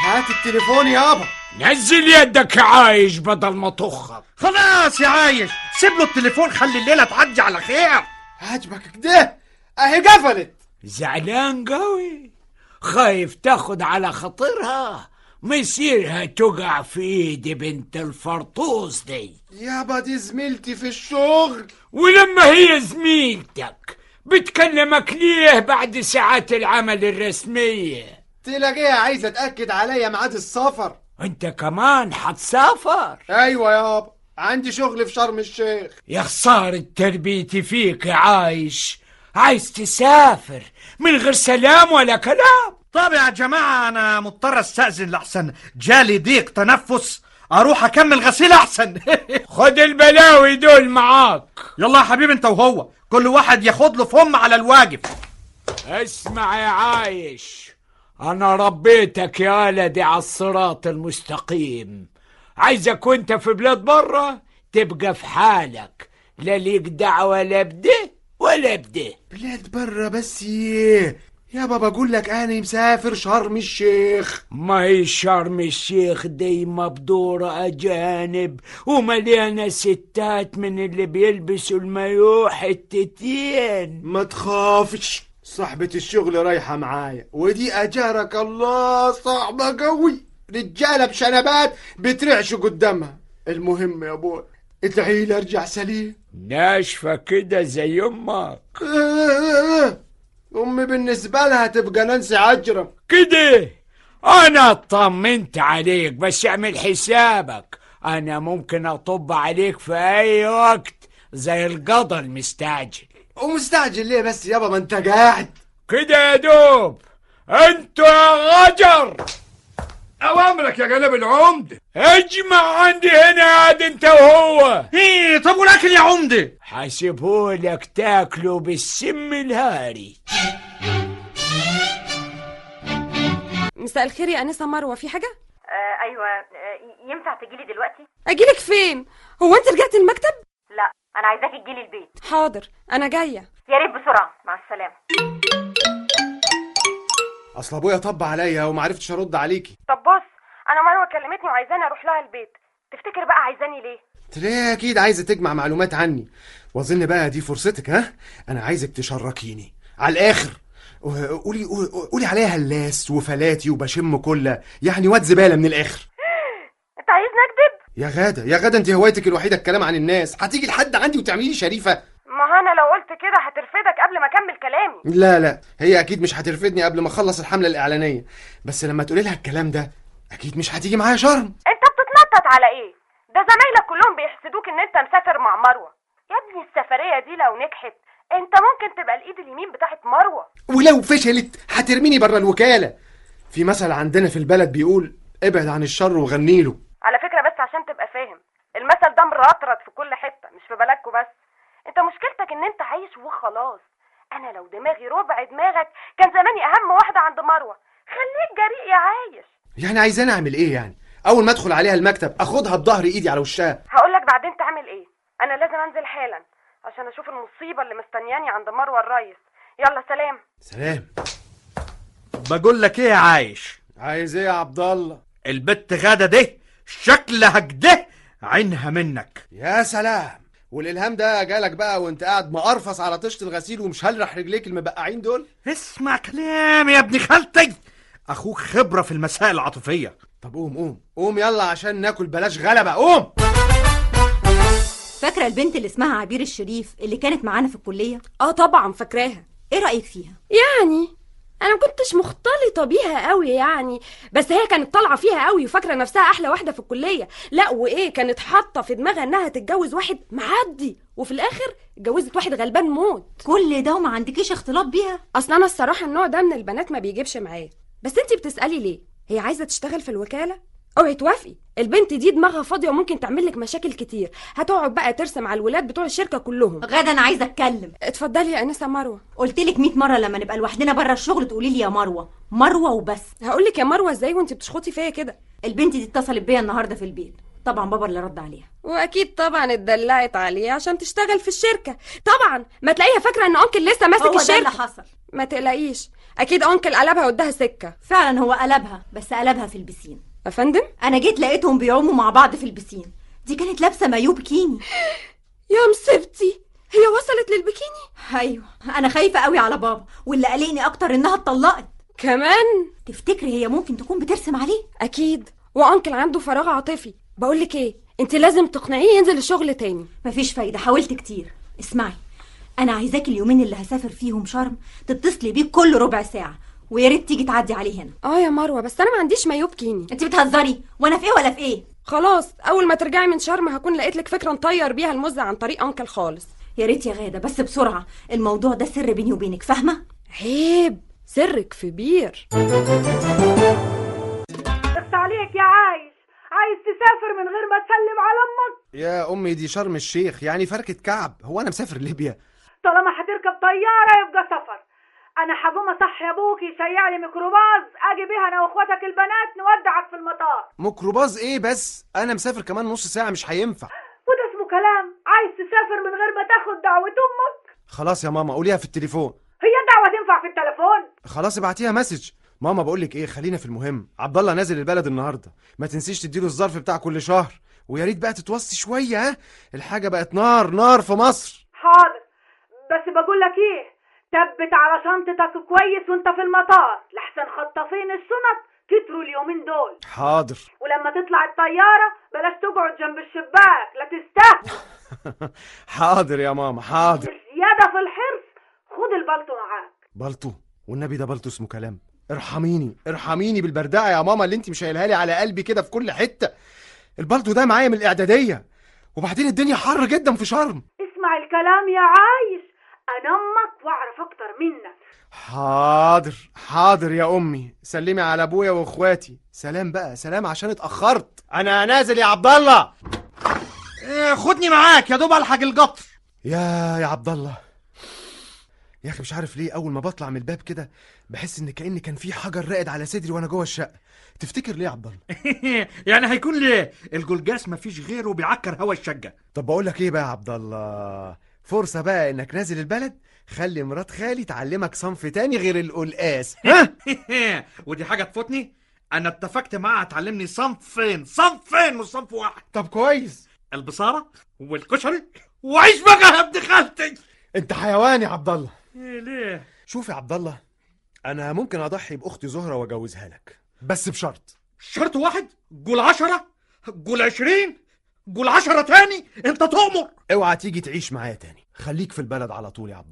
هات التليفون يابا. نزل يدك يا عايش بدل ما تخر. خلاص يا عايش. سيب له التليفون خلي الليلة تعدي على خير. عجبك كده؟ أهي قفلت. زعلان قوي. خايف تاخد على خاطرها. مصيرها تقع في إيدي بنت الفرطوس دي. يابا دي زميلتي في الشغل. ولما هي زميلتك بتكلمك ليه بعد ساعات العمل الرسمية؟ تلاقيها عايزة تأكد عليا ميعاد السفر. أنت كمان حتسافر؟ أيوه يابا عندي شغل في شرم الشيخ. يا خسارة تربيتي فيك يا عايش. عايز تسافر من غير سلام ولا كلام؟ طب يا جماعة أنا مضطر أستأذن لحسن جالي ضيق تنفس. أروح أكمل غسيل أحسن. خد البلاوي دول معاك. يلا يا حبيبي أنت وهو. كل واحد ياخد له فم على الواجب اسمع يا عايش. أنا ربيتك يا ولدي على الصراط المستقيم. عايزك وأنت في بلاد برا تبقى في حالك. لا ليك دعوة لا بده ولا بده. بلاد برا بس إيه يابا بقول لك أنا مسافر شرم الشيخ. ما هي شرم الشيخ دي مبدورة أجانب ومليانة ستات من اللي بيلبسوا المايو حتتين ما تخافش. صاحبة الشغل رايحة معايا. ودي أجارك الله صعبة قوي. رجالة بشنبات بترعشوا قدامها. المهم يا بوي ادعي لي أرجع سليم. ناشفة كده زي أمك. أمي بالنسبة لها تبقى نانسي عجرم. كده؟ أنا اطمنت عليك بس اعمل حسابك. أنا ممكن أطب عليك في أي وقت زي القضا المستعجل. ومستعجل ليه بس؟ يابا ما انت قاعد. كده يا دوب. أنتوا يا غجر. أوامرك يا جناب العمده اجمع عندي هنا عاد انت وهو. إيه طب والاكل يا عمده حاسبهولك تاكله بالسم الهاري. مساء الخير يا انسه مروه في حاجة؟ آه أيوه. آه ينفع تجيلي دلوقتي؟ أجيلك فين؟ هو أنت رجعتي المكتب؟ لا. أنا عايزاكي تجيلي البيت. حاضر أنا جاية. يا ريت بسرعة. مع السلامة. أصل أبويا طب عليا ومعرفتش أرد عليكي. طب بص أنا مروه كلمتني وعايزاني أروح لها البيت. تفتكر بقى عايزاني ليه؟ تلاقيها أكيد عايزة تجمع معلومات عني. وأظن بقى دي فرصتك ها؟ أنا عايزك تشركيني. على الآخر. قولي قولي عليها هلاس وفلاتي وبشم كله يعني واد زبالة من الآخر. يا غادة يا غادة انت هوايتك الوحيدة الكلام عن الناس. هتيجي لحد عندي وتعملي لي شريفة. ما أنا لو قلت كده هترفدك قبل ما أكمل كلامي. لا لا هي أكيد مش هترفدني قبل ما أخلص الحملة الإعلانية. بس لما تقولي لها الكلام ده أكيد مش هتيجي معايا شرم. أنت بتتنطط على إيه؟ ده زمايلك كلهم بيحسدوك إن أنت مسافر مع مروة. يا ابني السفرية دي لو نجحت أنت ممكن تبقى الإيد اليمين بتاعت مروة. ولو فشلت هترميني بره الوكالة. في مثل عندنا في البلد بيقول ابعد عن الشر وغني له على فكره بس عشان تبقى فاهم المثل ده مرطرط في كل حتة مش في بلدكوا بس. انت مشكلتك ان انت عايش وخلاص. أنا لو دماغي ربع دماغك كان زماني اهم واحدة عند مروة. خليك جريء يا عايش. يعني عايزاني اعمل إيه يعني؟ اول ما ادخل عليها المكتب اخدها بظهر ايدي على وشها. هقول لك بعدين تعمل إيه. أنا لازم انزل حالا عشان أشوف المصيبة اللي مستنياني عند مروة الريس. يلا سلام. سلام. بقول لك إيه يا عايش؟ عايز إيه يا عبد الله؟ البت غادة دي شكلها كده عينها منك. يا سلام! والإلهام ده جالك بقى وانت قاعد مقرفص على طشت الغسيل ومش هلرح رجليك المبقعين دول؟ اسمع كلام يا ابن خالتي! أخوك خبرة في المسائل العاطفية. طب قوم قوم قوم يلا عشان ناكل بلاش غلبة قوم! فاكرة البنت اللي اسمها عبير الشريف اللي كانت معانا في الكلية؟ آه طبعا فاكراها. إيه رأيك فيها؟ يعني أنا ما كنتش بيها قوي يعني. بس هي كانت طالعة فيها قوي وفاكرة نفسها أحلى واحدة في الكلية. لا وإيه كانت حاطة في دماغها إنها تتجوز واحد معدي وفي الآخر اتجوزت واحد غلبان موت. كل ده وما عندكيش اختلاط بيها؟ أصل أنا الصراحة النوع ده من البنات ما بيجيبش معايا. بس أنتي بتسألي ليه؟ هي عايزة تشتغل في الوكالة؟ اوعي توافقي. البنت دي دماغها فاضية وممكن تعمل لك مشاكل كتير. هتقعد بقى ترسم على الولاد بتوع الشركة كلهم. غدا أنا عايزة أتكلم. اتفضلي يا أنسة مروة. قلت لك 100 مرة لما نبقى لوحدنا بره الشغل تقولي لي يا مروة. مروة وبس. هقول لك يا مروة إزاي وأنت بتشخطي فيا كده. البنت دي اتصلت بيا النهارده في البيت. طبعا بابا اللي رد عليها. وأكيد طبعا اتدلعت عليه عشان تشتغل في الشركة. طبعا ما تلاقيها فاكرة إن أنكل لسه ماسك هو ده الشركة. اللي حصل. ما تقلقيش. أكيد أنكل قلبها واداها سكة. فعلا هو قلبها بس قلبها في البسين. يا فندم أنا جيت لقيتهم بيعوموا مع بعض في البسين. دي كانت لابسة مايو بكيني يا مصيبتي. هي وصلت للبكيني أيوه. أنا خايفة قوي على بابا واللي قلقني أكتر إنها اتطلقت. كمان؟ تفتكري هي ممكن تكون بترسم عليه؟ أكيد. وأنكل عنده فراغ عاطفي. بقول لك إيه أنت لازم تقنعيه ينزل الشغل تاني. مفيش فايدة حاولت كتير. اسمعي أنا عايزاكي اليومين اللي هسافر فيهم شرم تتصلي بيه كل ربع ساعة. ويا ريت تيجي تعدي عليه هنا. آه يا مروة بس أنا ما عنديش مايو بكيني أنت بتهزري؟ وأنا في إيه ولا في إيه؟ خلاص أول ما ترجعي من شرم هكون لقيت لك فكرة نطير بيها المزة عن طريق أنكل خالص. يا ريت يا غادة بس بسرعة. الموضوع ده سر بيني وبينك فاهمة؟ عيب سرك في بير اخت عليك يا عايش. عايز تسافر من غير ما تسلم على أمك. يا أمي دي شرم الشيخ يعني فركة كعب. هو أنا مسافر ليبيا؟ طالما هتركب طيارة يبقى سفر. أنا هقوم اصحي أبوك يشيع لي ميكروباص. أجي بيها أنا وأخواتك البنات نودعك في المطار. ميكروباص إيه بس؟ أنا مسافر كمان نص ساعة مش هينفع. وده اسمه كلام. عايز تسافر من غير ما تاخد دعوة أمك؟ خلاص يا ماما قوليها في التليفون. هي الدعوه تنفع في التليفون؟ خلاص ابعتيها message. ماما بقول لك إيه خلينا في المهم. عبد الله نازل البلد النهارده. ما تنسيش تديله الظرف بتاع كل شهر. ويا ريت بقى تتوصي شوية ها؟ الحاجة بقت نار نار في مصر. حاضر. بس بقول لك إيه ثبت على شنطتك كويس وانت في المطار. لحسن خطافين الشنط كتروا اليومين دول. حاضر. ولما تطلع الطيارة بلاش تقعد جنب الشباك لا تستهبل. حاضر يا ماما حاضر. زيادة في الحرص خد البلطو معاك. بلطو؟ والنبي ده بلطو اسمه كلام. ارحميني ارحميني بالبردعه يا ماما اللي انت مش لي على قلبي كده في كل حتة. البلطو ده معايا من الإعدادية. وبعدين الدنيا حر جدا في شرم. اسمع الكلام يا عايش. أنا أمك وأعرف أكتر منك. حاضر حاضر يا أمي. سلمي على أبويا وأخواتي. سلام بقى سلام عشان اتأخرت. أنا نازل يا عبد الله إيه، خدني معاك. يا دوب ألحق القطر. يا يا عبد الله يا أخي مش عارف ليه أول ما بطلع من الباب كده بحس إن كأن كان في حجر راقد على صدري وأنا جوه الشقة. تفتكر ليه يا عبد الله يعني هيكون ليه؟ الجلجاس مفيش غيره بيعكر هوا الشقة. طب بقول لك إيه بقى يا عبد الله فرصة بقى إنك نازل البلد خلي مرات خالي تعلمك صنف تاني غير القلقاس. ها ودي حاجة تفوتني؟ أنا اتفقت معاها تعلمني صنفين صنفين مش صنف واحد. طب كويس. البصارة والكشري وعيش بقى يا ابن خالتي. أنت حيوان يا عبد الله إيه ليه؟ شوف يا عبد الله أنا ممكن أضحي بأختي زهرة وأجوزها لك بس بشرط. شرط واحد؟ قول عشرة؟ قول عشرين؟ قول عشرة تاني انت تؤمر. اوعى تيجي تعيش معايا تاني. خليك في البلد على طول يا عبد